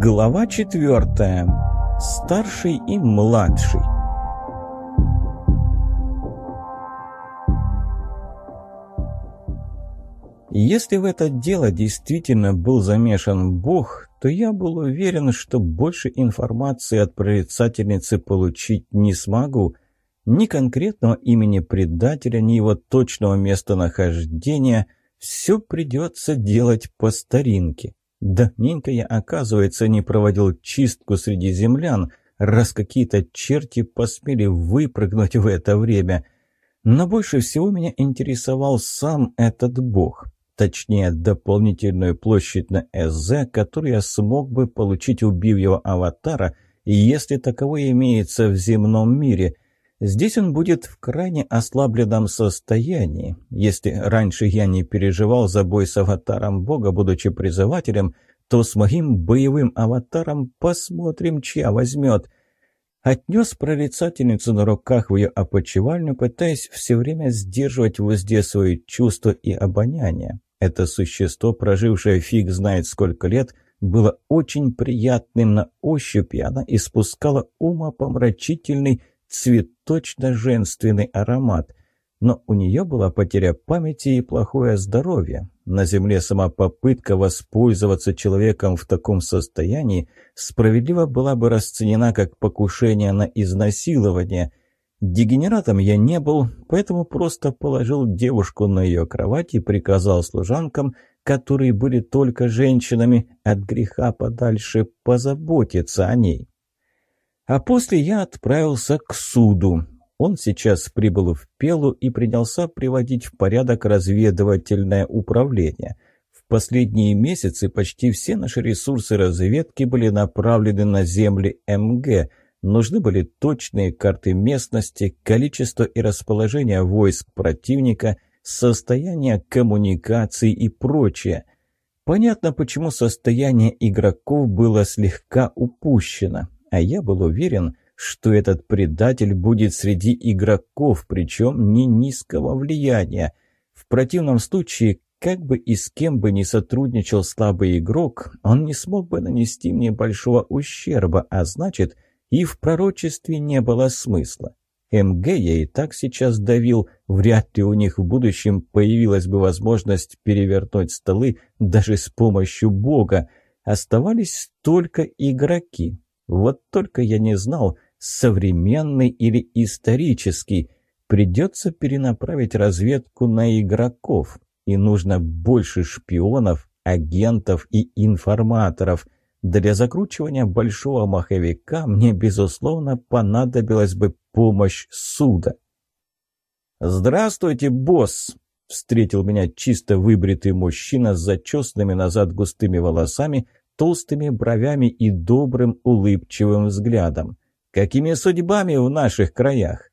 Глава четвертая. Старший и младший. Если в это дело действительно был замешан Бог, то я был уверен, что больше информации от прорицательницы получить не смогу. Ни конкретного имени предателя, ни его точного местонахождения. Все придется делать по старинке. Давненько я, оказывается, не проводил чистку среди землян, раз какие-то черти посмели выпрыгнуть в это время. Но больше всего меня интересовал сам этот бог. Точнее, дополнительную площадь на СЗ, которую я смог бы получить, убив его аватара, если таковой имеется в земном мире – Здесь он будет в крайне ослабленном состоянии. Если раньше я не переживал за бой с аватаром бога, будучи призывателем, то с моим боевым аватаром посмотрим, чья возьмет. Отнес прорицательницу на руках в ее опочивальню, пытаясь все время сдерживать в узде свои чувства и обоняние. Это существо, прожившее фиг знает сколько лет, было очень приятным на ощупь, и она испускала умопомрачительный, цветочно-женственный аромат. Но у нее была потеря памяти и плохое здоровье. На Земле сама попытка воспользоваться человеком в таком состоянии справедливо была бы расценена как покушение на изнасилование. Дегенератом я не был, поэтому просто положил девушку на ее кровать и приказал служанкам, которые были только женщинами, от греха подальше позаботиться о ней. А после я отправился к суду. Он сейчас прибыл в Пелу и принялся приводить в порядок разведывательное управление. В последние месяцы почти все наши ресурсы разведки были направлены на земли МГ. Нужны были точные карты местности, количество и расположение войск противника, состояние коммуникаций и прочее. Понятно, почему состояние игроков было слегка упущено а я был уверен, что этот предатель будет среди игроков, причем не низкого влияния. В противном случае, как бы и с кем бы ни сотрудничал слабый игрок, он не смог бы нанести мне большого ущерба, а значит, и в пророчестве не было смысла. МГ я и так сейчас давил, вряд ли у них в будущем появилась бы возможность перевернуть столы даже с помощью бога. Оставались только игроки, вот только я не знал, современный или исторический. Придется перенаправить разведку на игроков. И нужно больше шпионов, агентов и информаторов. Для закручивания большого маховика мне, безусловно, понадобилась бы помощь суда. «Здравствуйте, босс!» — встретил меня чисто выбритый мужчина с зачесанными назад густыми волосами — толстыми бровями и добрым улыбчивым взглядом. «Какими судьбами в наших краях?»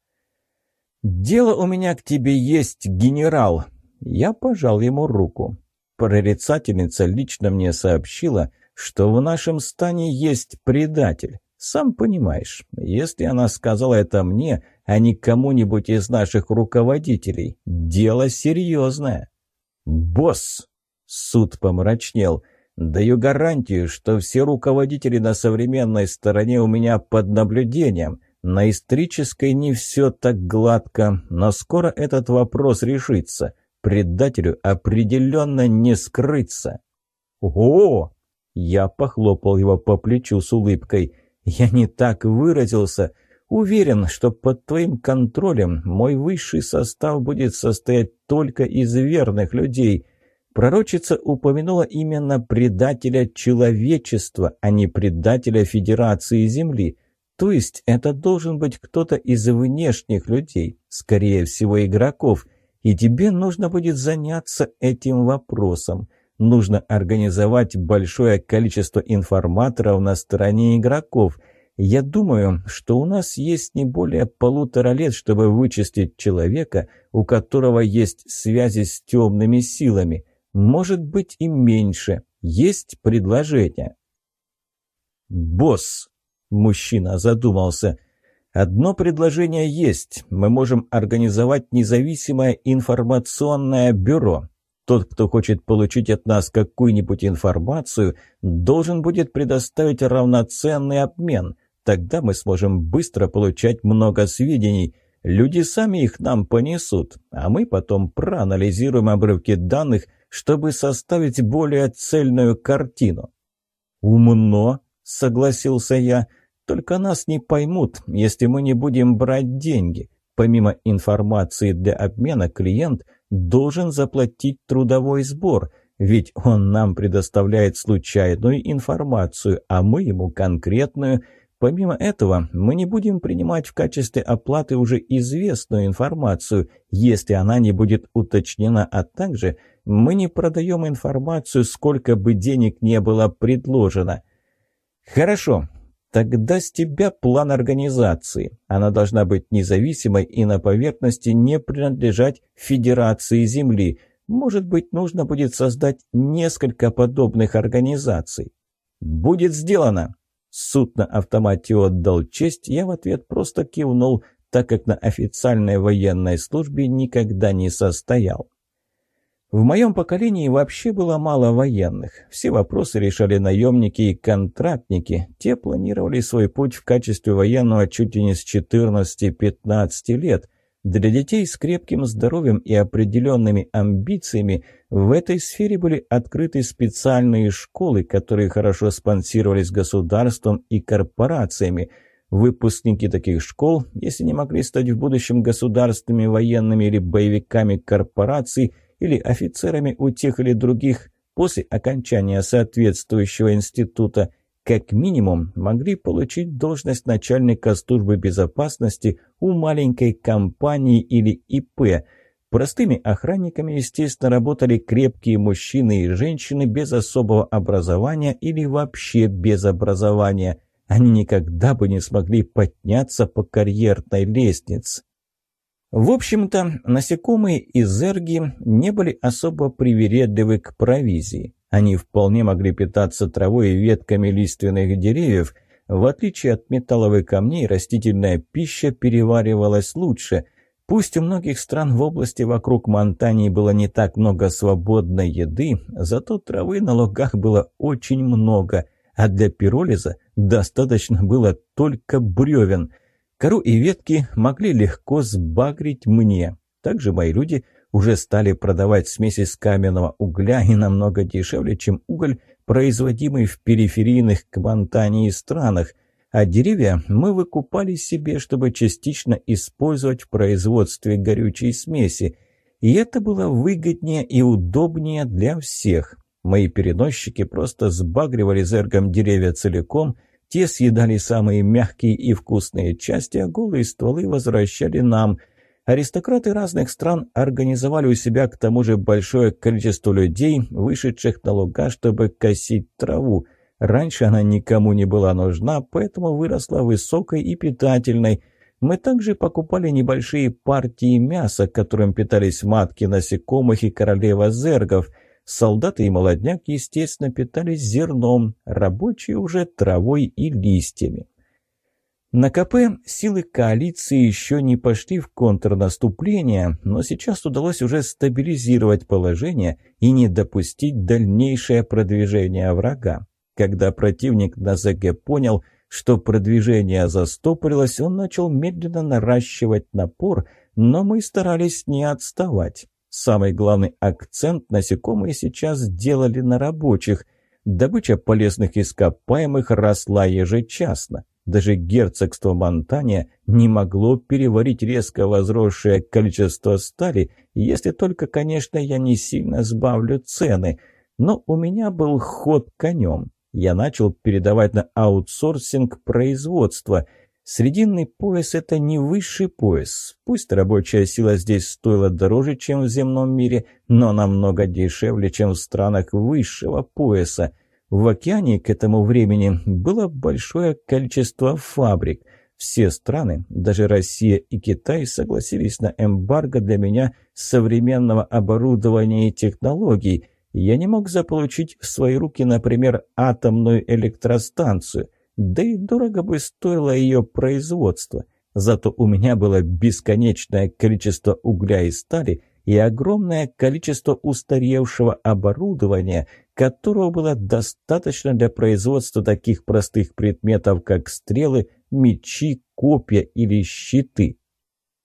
«Дело у меня к тебе есть, генерал!» Я пожал ему руку. Прорицательница лично мне сообщила, что в нашем стане есть предатель. Сам понимаешь, если она сказала это мне, а не кому-нибудь из наших руководителей, дело серьезное. «Босс!» — суд помрачнел — Даю гарантию, что все руководители на современной стороне у меня под наблюдением. На исторической не все так гладко, но скоро этот вопрос решится. Предателю определенно не скрыться. О! Я похлопал его по плечу с улыбкой. Я не так выразился. Уверен, что под твоим контролем мой высший состав будет состоять только из верных людей – Пророчица упомянула именно предателя человечества, а не предателя Федерации Земли. То есть это должен быть кто-то из внешних людей, скорее всего игроков, и тебе нужно будет заняться этим вопросом. Нужно организовать большое количество информаторов на стороне игроков. Я думаю, что у нас есть не более полутора лет, чтобы вычистить человека, у которого есть связи с темными силами – может быть и меньше. Есть предложение. «Босс!» – мужчина задумался. «Одно предложение есть. Мы можем организовать независимое информационное бюро. тот, кто хочет получить от нас какую-нибудь информацию, должен будет предоставить равноценный обмен. Тогда мы сможем быстро получать много сведений. Люди сами их нам понесут, а мы потом проанализируем обрывки данных, чтобы составить более цельную картину. «Умно», — согласился я, — «только нас не поймут, если мы не будем брать деньги. Помимо информации для обмена, клиент должен заплатить трудовой сбор, ведь он нам предоставляет случайную информацию, а мы ему конкретную. Помимо этого, мы не будем принимать в качестве оплаты уже известную информацию, если она не будет уточнена, а также мы не продаем информацию, сколько бы денег не было предложено. Хорошо, Тогда с тебя план организации. Она должна быть независимой и на поверхности не принадлежать Федерации Земли. Может быть, нужно будет создать несколько подобных организаций. Будет сделано. Суд на автомате отдал честь, я в ответ просто кивнул, так как на официальной военной службе никогда не состоял. В моем поколении вообще было мало военных. Все вопросы решали наемники и контрактники. Те планировали свой путь в качестве военного чуть ли не с 14-15 лет. Для детей с крепким здоровьем и определенными амбициями в этой сфере были открыты специальные школы, которые хорошо спонсировались государством и корпорациями. Выпускники таких школ, если не могли стать в будущем государственными военными или боевиками корпораций – или офицерами у тех или других после окончания соответствующего института, как минимум могли получить должность начальника службы безопасности у маленькой компании или ИП. Простыми охранниками, естественно, работали крепкие мужчины и женщины без особого образования или вообще без образования. Они никогда бы не смогли подняться по карьерной лестнице. В общем-то, насекомые и зерги не были особо привередливы к провизии. Они вполне могли питаться травой и ветками лиственных деревьев. В отличие от металловых камней, растительная пища переваривалась лучше. Пусть у многих стран в области вокруг Монтании было не так много свободной еды, зато травы на лугах было очень много, а для пиролиза достаточно было только бревен – Кору и ветки могли легко сбагрить мне. Также мои люди уже стали продавать смеси с каменного угля и намного дешевле, чем уголь, производимый в периферийных к странах, а деревья мы выкупали себе, чтобы частично использовать в производстве горючей смеси. И это было выгоднее и удобнее для всех. Мои переносчики просто сбагривали зергом деревья целиком – те съедали самые мягкие и вкусные части, а голые стволы возвращали нам. Аристократы разных стран организовали у себя к тому же большое количество людей, вышедших на луга, чтобы косить траву. Раньше она никому не была нужна, поэтому выросла высокой и питательной. Мы также покупали небольшие партии мяса, которым питались матки насекомых и королева зергов – Солдаты и молодняк, естественно, питались зерном, рабочие уже травой и листьями. На КП силы коалиции еще не пошли в контрнаступление, но сейчас удалось уже стабилизировать положение и не допустить дальнейшее продвижение врага. Когда противник на ЗГ понял, что продвижение застопорилось, он начал медленно наращивать напор, но мы старались не отставать. Самый главный акцент насекомые сейчас делали на рабочих. Добыча полезных ископаемых росла ежечасно. Даже герцогство Монтания не могло переварить резко возросшее количество стали, если только, конечно, я не сильно сбавлю цены. Но у меня был ход конем. Я начал передавать на аутсорсинг производства – Срединный пояс – это не высший пояс. Пусть рабочая сила здесь стоила дороже, чем в земном мире, но намного дешевле, чем в странах высшего пояса. В океане к этому времени было большое количество фабрик. Все страны, даже Россия и Китай, согласились на эмбарго для меня современного оборудования и технологий. Я не мог заполучить в свои руки, например, атомную электростанцию. Да и дорого бы стоило ее производство. Зато у меня было бесконечное количество угля и стали, и огромное количество устаревшего оборудования, которого было достаточно для производства таких простых предметов, как стрелы, мечи, копья или щиты.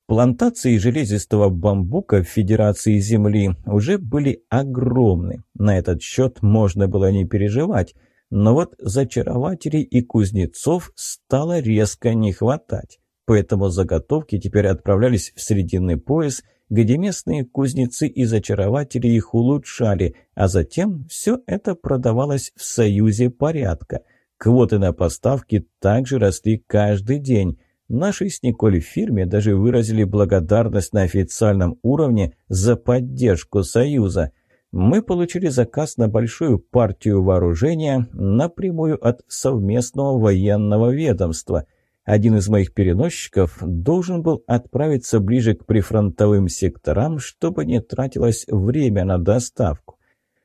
Плантации железистого бамбука в Федерации Земли уже были огромны. На этот счет можно было не переживать. Но вот зачарователей и кузнецов стало резко не хватать. Поэтому заготовки теперь отправлялись в срединный пояс, где местные кузнецы и зачарователи их улучшали, а затем все это продавалось в Союзе порядка. Квоты на поставки также росли каждый день. Нашей с Николь фирме даже выразили благодарность на официальном уровне за поддержку Союза. Мы получили заказ на большую партию вооружения напрямую от совместного военного ведомства. Один из моих переносчиков должен был отправиться ближе к прифронтовым секторам, чтобы не тратилось время на доставку.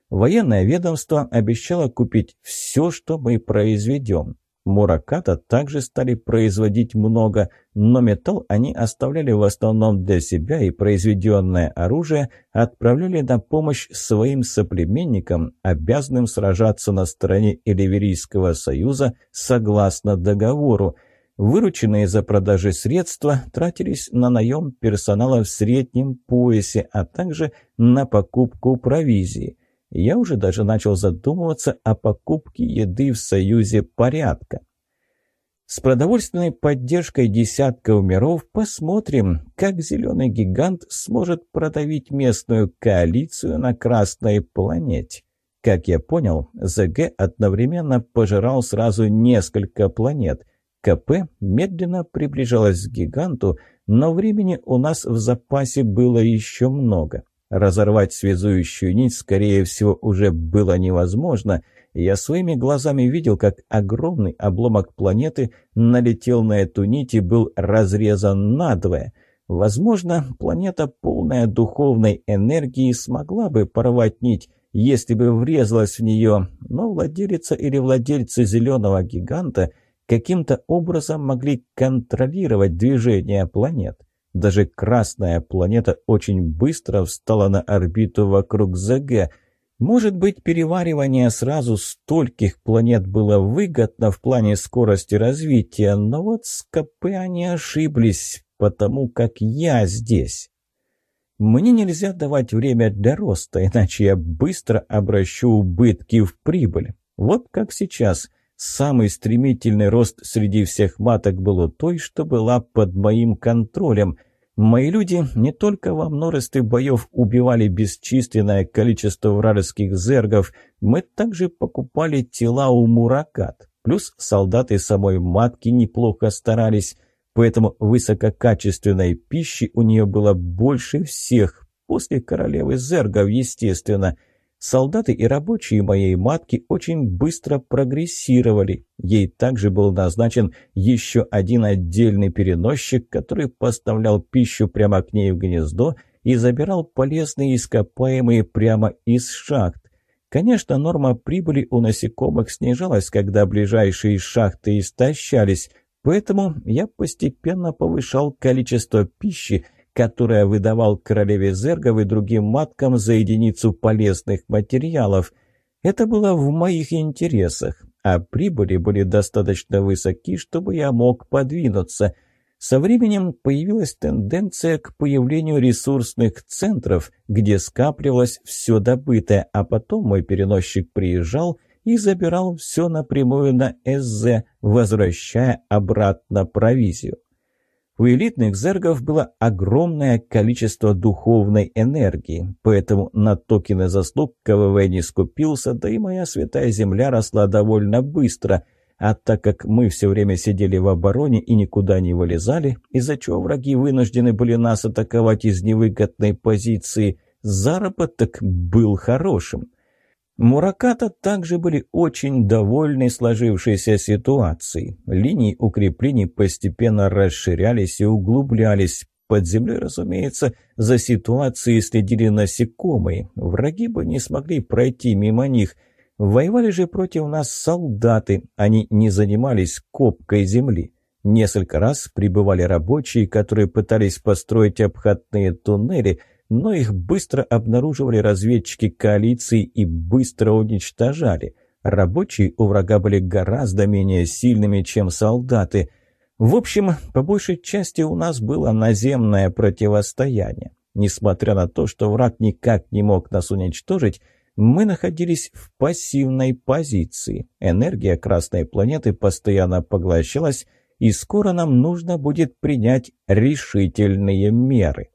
Военное ведомство обещало купить все, что мы произведем. Мураката также стали производить много, но металл они оставляли в основном для себя и произведенное оружие отправляли на помощь своим соплеменникам, обязанным сражаться на стороне Эливерийского союза согласно договору. Вырученные за продажи средства тратились на наем персонала в среднем поясе, а также на покупку провизии – я уже даже начал задумываться о покупке еды в Союзе порядка. С продовольственной поддержкой десятков миров посмотрим, как зеленый гигант сможет продавить местную коалицию на Красной планете. Как я понял, ЗГ одновременно пожирал сразу несколько планет. КП медленно приближалась к гиганту, но времени у нас в запасе было еще много. Разорвать связующую нить, скорее всего, уже было невозможно. Я своими глазами видел, как огромный обломок планеты налетел на эту нить и был разрезан надвое. Возможно, планета, полная духовной энергии, смогла бы порвать нить, если бы врезалась в нее, но владелица или владельцы зеленого гиганта каким-то образом могли контролировать движение планет. Даже красная планета очень быстро встала на орбиту вокруг ЗГ. Может быть, переваривание сразу стольких планет было выгодно в плане скорости развития, но вот с КП они ошиблись, потому как я здесь. Мне нельзя давать время для роста, иначе я быстро обращу убытки в прибыль. Вот как сейчас. Самый стремительный рост среди всех маток был у той, что была под моим контролем. Мои люди не только во множестве боев убивали бесчисленное количество вражеских зергов, мы также покупали тела у муракат. Плюс солдаты самой матки неплохо старались, поэтому высококачественной пищи у нее было больше всех, после королевы зергов, естественно – Солдаты и рабочие моей матки очень быстро прогрессировали. Ей также был назначен еще один отдельный переносчик, который поставлял пищу прямо к ней в гнездо и забирал полезные ископаемые прямо из шахт. Конечно, норма прибыли у насекомых снижалась, когда ближайшие шахты истощались, поэтому я постепенно повышал количество пищи, которое выдавал королеве зергов и другим маткам за единицу полезных материалов. Это было в моих интересах, а прибыли были достаточно высоки, чтобы я мог подвинуться. Со временем появилась тенденция к появлению ресурсных центров, где скапливалось все добытое, а потом мой переносчик приезжал и забирал все напрямую на СЗ, возвращая обратно провизию. У элитных зергов было огромное количество духовной энергии, поэтому на токены заслуг КВВ не скупился, да и моя святая земля росла довольно быстро. А так как мы все время сидели в обороне и никуда не вылезали, из-за чего враги вынуждены были нас атаковать из невыгодной позиции, заработок был хорошим. Мураката также были очень довольны сложившейся ситуацией. Линии укреплений постепенно расширялись и углублялись. Под землей, разумеется, за ситуацией следили насекомые. Враги бы не смогли пройти мимо них. Воевали же против нас солдаты, они не занимались копкой земли. Несколько раз прибывали рабочие, которые пытались построить обходные туннели – но их быстро обнаруживали разведчики коалиции и быстро уничтожали. Рабочие у врага были гораздо менее сильными, чем солдаты. В общем, по большей части у нас было наземное противостояние. Несмотря на то, что враг никак не мог нас уничтожить, мы находились в пассивной позиции. Энергия Красной планеты постоянно поглощалась, и скоро нам нужно будет принять решительные меры.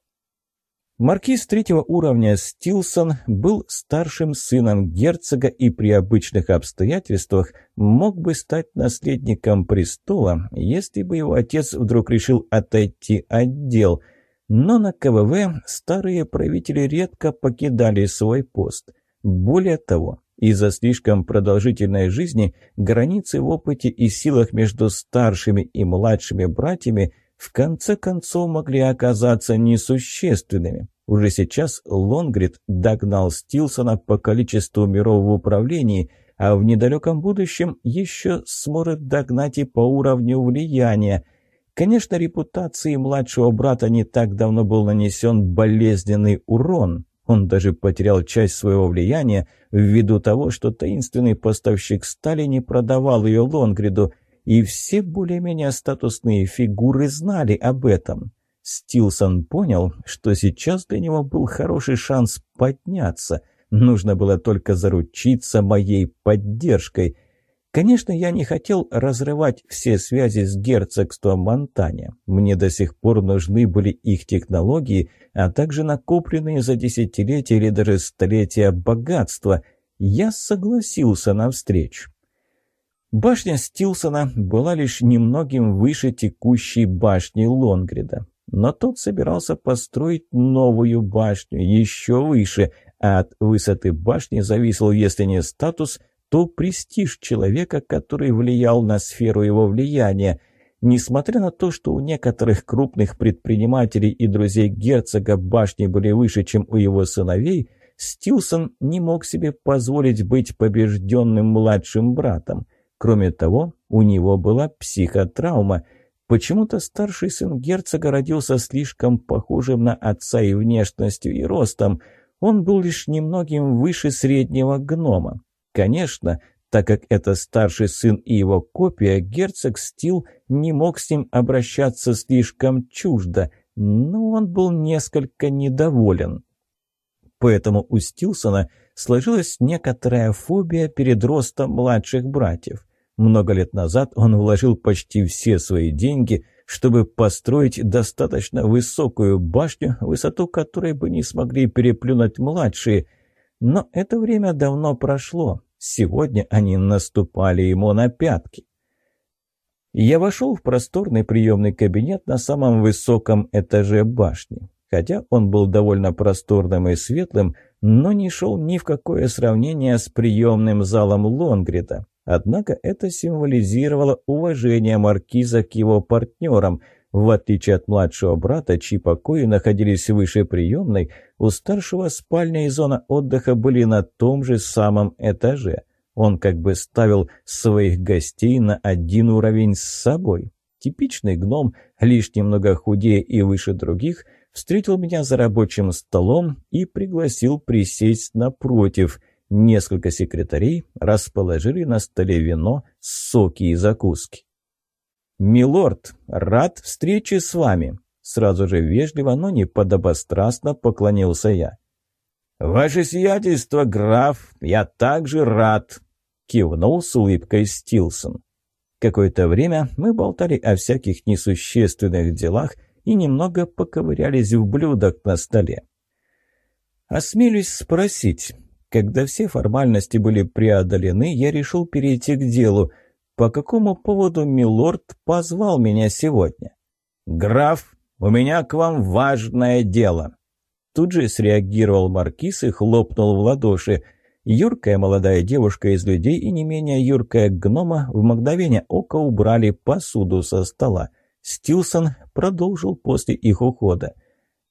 Маркиз третьего уровня Стилсон был старшим сыном герцога и при обычных обстоятельствах мог бы стать наследником престола, если бы его отец вдруг решил отойти от дел. Но на КВВ старые правители редко покидали свой пост. Более того, из-за слишком продолжительной жизни границы в опыте и силах между старшими и младшими братьями в конце концов могли оказаться несущественными. Уже сейчас Лонгрид догнал Стилсона по количеству миров в управлении, а в недалеком будущем еще сможет догнать и по уровню влияния. Конечно, репутации младшего брата не так давно был нанесен болезненный урон. Он даже потерял часть своего влияния ввиду того, что таинственный поставщик стали не продавал ее Лонгриду, и все более-менее статусные фигуры знали об этом. Стилсон понял, что сейчас для него был хороший шанс подняться. Нужно было только заручиться моей поддержкой. Конечно, я не хотел разрывать все связи с герцогством Монтания. Мне до сих пор нужны были их технологии, а также накопленные за десятилетия или даже столетия богатства. Я согласился на встречу. Башня Стилсона была лишь немногим выше текущей башни Лонгрида. Но тот собирался построить новую башню, еще выше, а от высоты башни зависел, если не статус, то престиж человека, который влиял на сферу его влияния. Несмотря на то, что у некоторых крупных предпринимателей и друзей герцога башни были выше, чем у его сыновей, Стилсон не мог себе позволить быть побежденным младшим братом – Кроме того, у него была психотравма. Почему-то старший сын герцога родился слишком похожим на отца и внешностью, и ростом. Он был лишь немногим выше среднего гнома. Конечно, так как это старший сын и его копия, герцог Стил не мог с ним обращаться слишком чуждо, но он был несколько недоволен. Поэтому у Стилсона сложилась некоторая фобия перед ростом младших братьев. Много лет назад он вложил почти все свои деньги, чтобы построить достаточно высокую башню, высоту которой бы не смогли переплюнуть младшие. Но это время давно прошло. Сегодня они наступали ему на пятки. Я вошел в просторный приемный кабинет на самом высоком этаже башни. Хотя он был довольно просторным и светлым, но не шел ни в какое сравнение с приемным залом Лонгрида. Однако это символизировало уважение маркиза к его партнерам. В отличие от младшего брата, чьи покои находились выше приемной, у старшего спальня и зона отдыха были на том же самом этаже. Он как бы ставил своих гостей на один уровень с собой. Типичный гном, лишь немного худее и выше других, встретил меня за рабочим столом и пригласил присесть напротив – Несколько секретарей расположили на столе вино, соки и закуски. «Милорд, рад встрече с вами!» Сразу же вежливо, но не подобострастно поклонился я. «Ваше сиятельство, граф, я также рад!» Кивнул с улыбкой Стилсон. Какое-то время мы болтали о всяких несущественных делах и немного поковырялись в блюдах на столе. «Осмелюсь спросить, когда все формальности были преодолены, я решил перейти к делу. По какому поводу милорд позвал меня сегодня? «Граф, у меня к вам важное дело!» Тут же среагировал маркиз и хлопнул в ладоши. Юркая молодая девушка из людей и не менее юркая гнома в мгновение ока убрали посуду со стола. Стилсон продолжил после их ухода.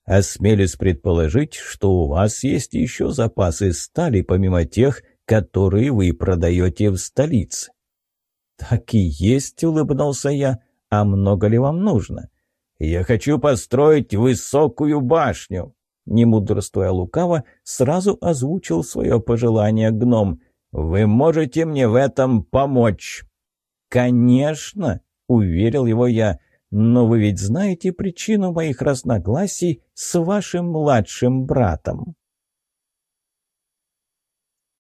Осмелюсь предположить, что у вас есть еще запасы стали, помимо тех, которые вы продаете в столице». «Так и есть», — улыбнулся я. «А много ли вам нужно?» «Я хочу построить высокую башню». Не мудрствуя лукаво, сразу озвучил свое пожелание гном. «Вы можете мне в этом помочь?» «Конечно!» — уверил его я. «Но вы ведь знаете причину моих разногласий с вашим младшим братом».